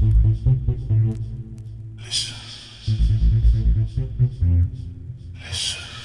Listen. Listen.